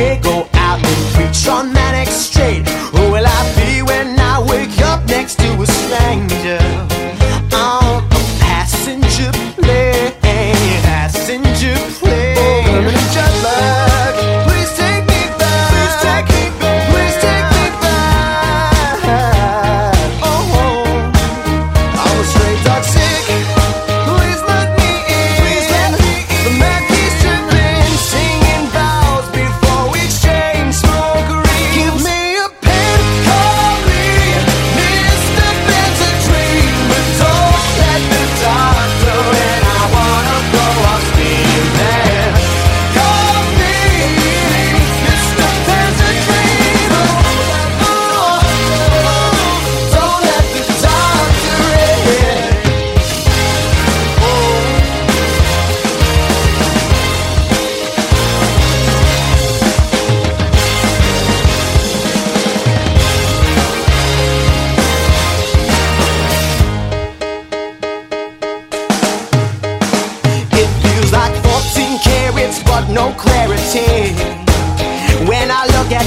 que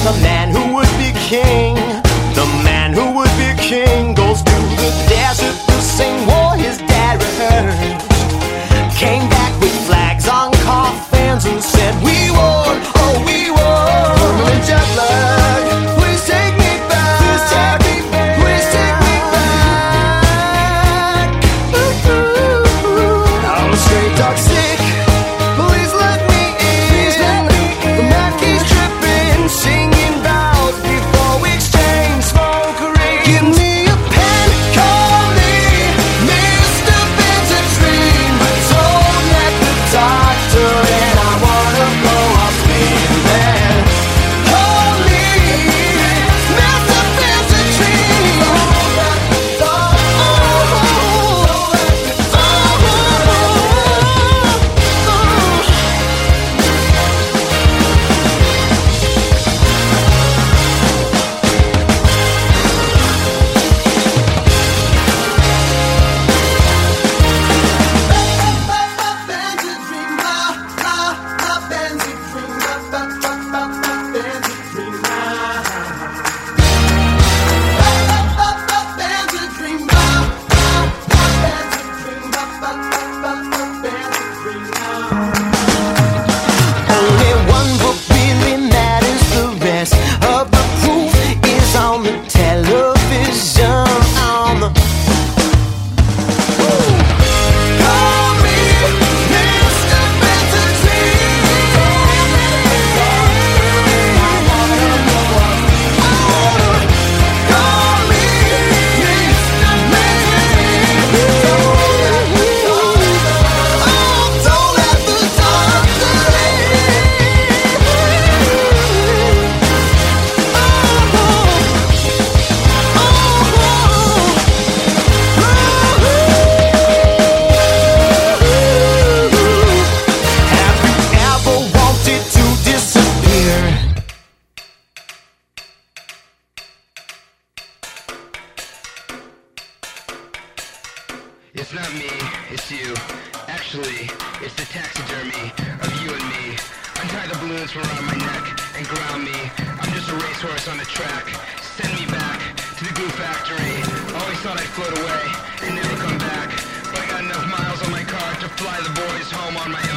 from now. Bye. It's not me, it's you. Actually, it's the taxidermy of you and me. Untie the balloons from around my neck and ground me. I'm just a racehorse on the track. Send me back to the glue factory. Always thought I'd float away and never come back. But I got enough miles on my car to fly the boys home on my own.